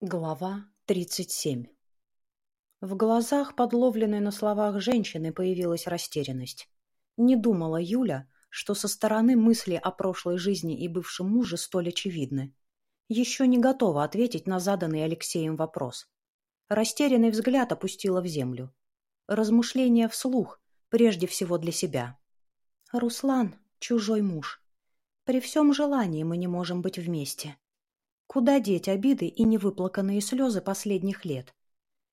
Глава 37 В глазах, подловленной на словах женщины, появилась растерянность. Не думала Юля, что со стороны мысли о прошлой жизни и бывшем муже столь очевидны. Еще не готова ответить на заданный Алексеем вопрос. Растерянный взгляд опустила в землю. Размышления вслух, прежде всего для себя. «Руслан — чужой муж. При всем желании мы не можем быть вместе». Куда деть обиды и невыплаканные слезы последних лет?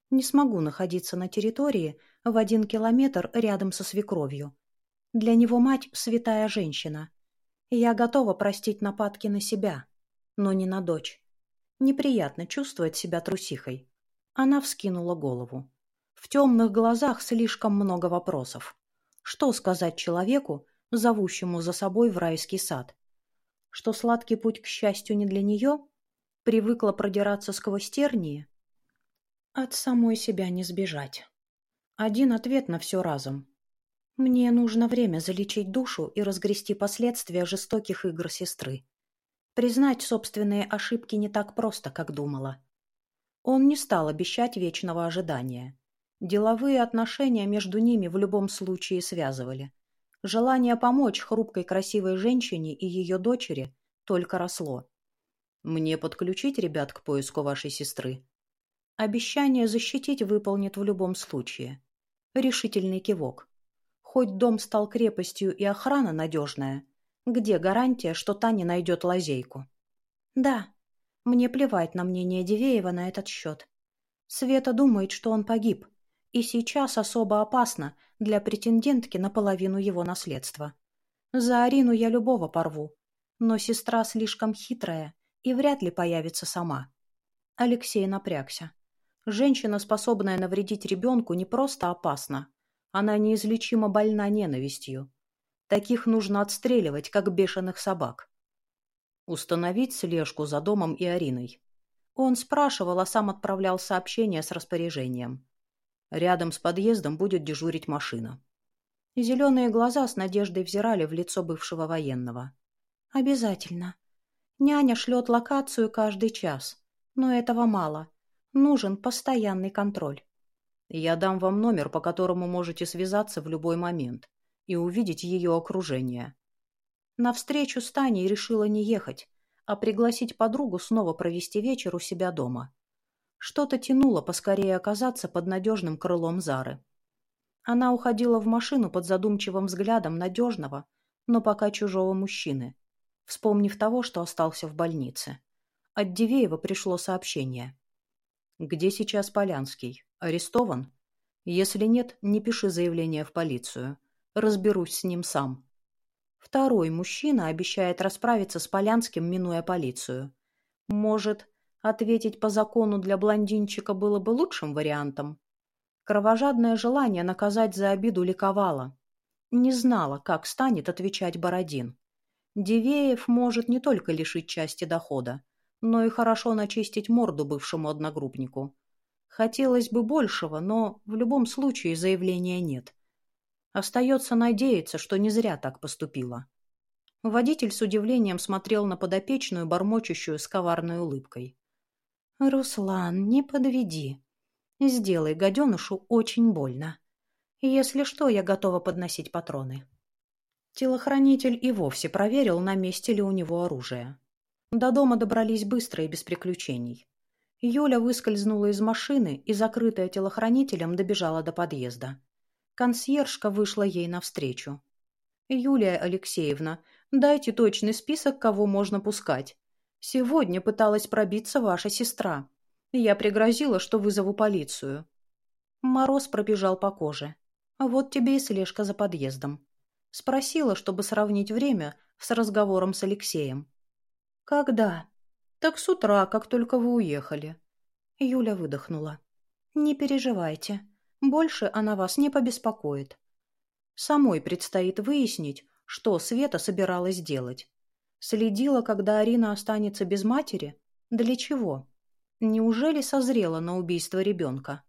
Не смогу находиться на территории в один километр рядом со свекровью. Для него мать — святая женщина. Я готова простить нападки на себя, но не на дочь. Неприятно чувствовать себя трусихой. Она вскинула голову. В темных глазах слишком много вопросов. Что сказать человеку, зовущему за собой в райский сад? Что сладкий путь к счастью не для нее — Привыкла продираться сквозь тернии? От самой себя не сбежать. Один ответ на все разом. Мне нужно время залечить душу и разгрести последствия жестоких игр сестры. Признать собственные ошибки не так просто, как думала. Он не стал обещать вечного ожидания. Деловые отношения между ними в любом случае связывали. Желание помочь хрупкой красивой женщине и ее дочери только росло. Мне подключить ребят к поиску вашей сестры? Обещание защитить выполнит в любом случае. Решительный кивок. Хоть дом стал крепостью и охрана надежная, где гарантия, что та не найдет лазейку? Да, мне плевать на мнение Дивеева на этот счет. Света думает, что он погиб, и сейчас особо опасно для претендентки на половину его наследства. За Арину я любого порву, но сестра слишком хитрая и вряд ли появится сама. Алексей напрягся. Женщина, способная навредить ребенку, не просто опасна. Она неизлечимо больна ненавистью. Таких нужно отстреливать, как бешеных собак. Установить слежку за домом и Ариной. Он спрашивал, а сам отправлял сообщение с распоряжением. Рядом с подъездом будет дежурить машина. Зеленые глаза с надеждой взирали в лицо бывшего военного. «Обязательно», Няня шлет локацию каждый час. Но этого мало. Нужен постоянный контроль. Я дам вам номер, по которому можете связаться в любой момент и увидеть ее окружение. На встречу с Таней решила не ехать, а пригласить подругу снова провести вечер у себя дома. Что-то тянуло поскорее оказаться под надежным крылом Зары. Она уходила в машину под задумчивым взглядом надежного, но пока чужого мужчины вспомнив того, что остался в больнице. От Дивеева пришло сообщение. «Где сейчас Полянский? Арестован? Если нет, не пиши заявление в полицию. Разберусь с ним сам». Второй мужчина обещает расправиться с Полянским, минуя полицию. Может, ответить по закону для блондинчика было бы лучшим вариантом? Кровожадное желание наказать за обиду ликовало. Не знала, как станет отвечать Бородин. Дивеев может не только лишить части дохода, но и хорошо начистить морду бывшему одногруппнику. Хотелось бы большего, но в любом случае заявления нет. Остается надеяться, что не зря так поступила. Водитель с удивлением смотрел на подопечную, бормочущую с коварной улыбкой. «Руслан, не подведи. Сделай гаденышу очень больно. Если что, я готова подносить патроны». Телохранитель и вовсе проверил, на месте ли у него оружие. До дома добрались быстро и без приключений. Юля выскользнула из машины и, закрытая телохранителем, добежала до подъезда. Консьержка вышла ей навстречу. «Юлия Алексеевна, дайте точный список, кого можно пускать. Сегодня пыталась пробиться ваша сестра. Я пригрозила, что вызову полицию». Мороз пробежал по коже. «Вот тебе и слежка за подъездом. Спросила, чтобы сравнить время с разговором с Алексеем. «Когда?» «Так с утра, как только вы уехали». Юля выдохнула. «Не переживайте. Больше она вас не побеспокоит. Самой предстоит выяснить, что Света собиралась делать. Следила, когда Арина останется без матери? Для чего? Неужели созрела на убийство ребенка?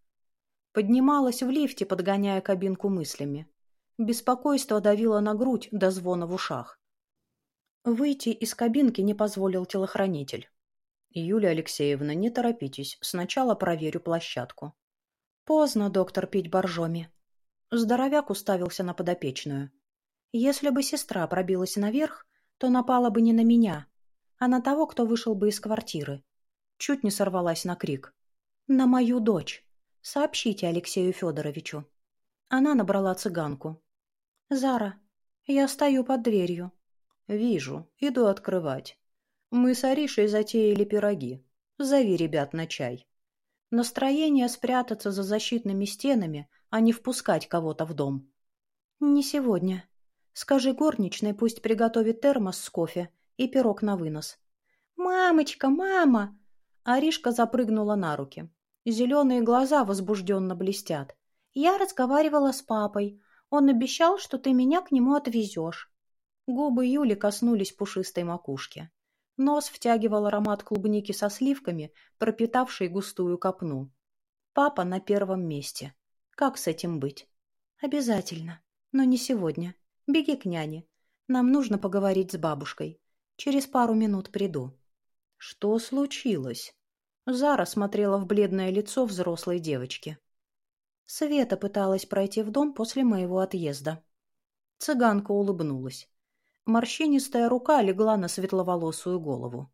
Поднималась в лифте, подгоняя кабинку мыслями. Беспокойство давило на грудь до звона в ушах. Выйти из кабинки не позволил телохранитель. Юлия Алексеевна, не торопитесь, сначала проверю площадку. Поздно, доктор, пить боржоми. Здоровяк уставился на подопечную. Если бы сестра пробилась наверх, то напала бы не на меня, а на того, кто вышел бы из квартиры. Чуть не сорвалась на крик. «На мою дочь! Сообщите Алексею Федоровичу!» Она набрала цыганку. «Зара, я стою под дверью». «Вижу. Иду открывать. Мы с Аришей затеяли пироги. Зови ребят на чай». Настроение спрятаться за защитными стенами, а не впускать кого-то в дом. «Не сегодня. Скажи горничной, пусть приготовит термос с кофе и пирог на вынос». «Мамочка, мама!» Аришка запрыгнула на руки. Зеленые глаза возбужденно блестят. «Я разговаривала с папой. Он обещал, что ты меня к нему отвезешь». Губы Юли коснулись пушистой макушки. Нос втягивал аромат клубники со сливками, пропитавший густую копну. Папа на первом месте. Как с этим быть? Обязательно. Но не сегодня. Беги к няне. Нам нужно поговорить с бабушкой. Через пару минут приду. Что случилось? Зара смотрела в бледное лицо взрослой девочки. Света пыталась пройти в дом после моего отъезда. Цыганка улыбнулась. Морщинистая рука легла на светловолосую голову.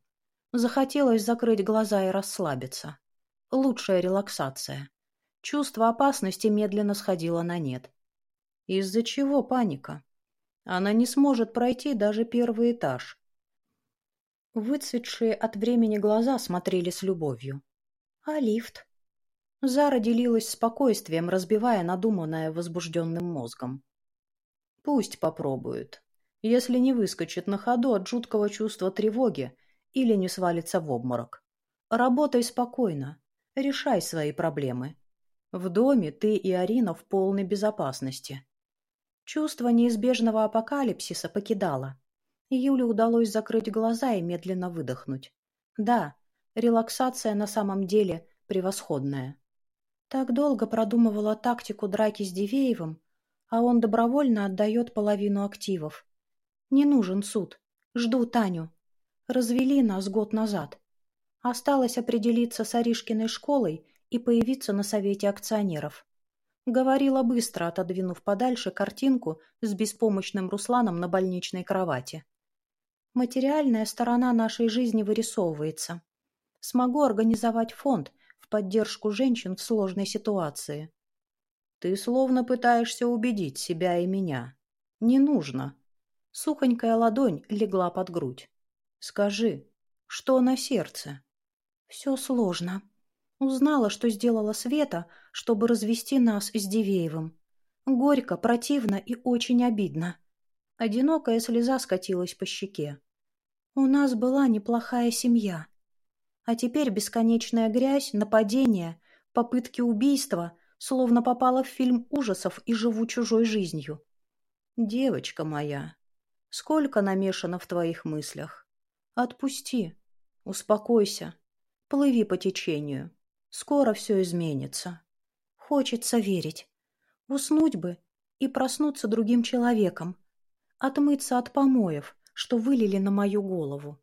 Захотелось закрыть глаза и расслабиться. Лучшая релаксация. Чувство опасности медленно сходило на нет. Из-за чего паника? Она не сможет пройти даже первый этаж. Выцветшие от времени глаза смотрели с любовью. А лифт? Зара делилась спокойствием, разбивая надуманное возбужденным мозгом. Пусть попробует если не выскочит на ходу от жуткого чувства тревоги или не свалится в обморок. Работай спокойно, решай свои проблемы. В доме ты и Арина в полной безопасности. Чувство неизбежного апокалипсиса покидало. Юле удалось закрыть глаза и медленно выдохнуть. Да, релаксация на самом деле превосходная. Так долго продумывала тактику драки с Дивеевым, а он добровольно отдает половину активов. Не нужен суд. Жду Таню. Развели нас год назад. Осталось определиться с Аришкиной школой и появиться на совете акционеров. Говорила быстро, отодвинув подальше картинку с беспомощным Русланом на больничной кровати. Материальная сторона нашей жизни вырисовывается. Смогу организовать фонд поддержку женщин в сложной ситуации. Ты словно пытаешься убедить себя и меня. Не нужно. Сухонькая ладонь легла под грудь. «Скажи, что на сердце?» «Все сложно. Узнала, что сделала Света, чтобы развести нас с Дивеевым. Горько, противно и очень обидно. Одинокая слеза скатилась по щеке. У нас была неплохая семья. А теперь бесконечная грязь, нападения, попытки убийства, словно попала в фильм ужасов и живу чужой жизнью. Девочка моя, Сколько намешано в твоих мыслях. Отпусти. Успокойся. Плыви по течению. Скоро все изменится. Хочется верить. Уснуть бы и проснуться другим человеком. Отмыться от помоев, что вылили на мою голову.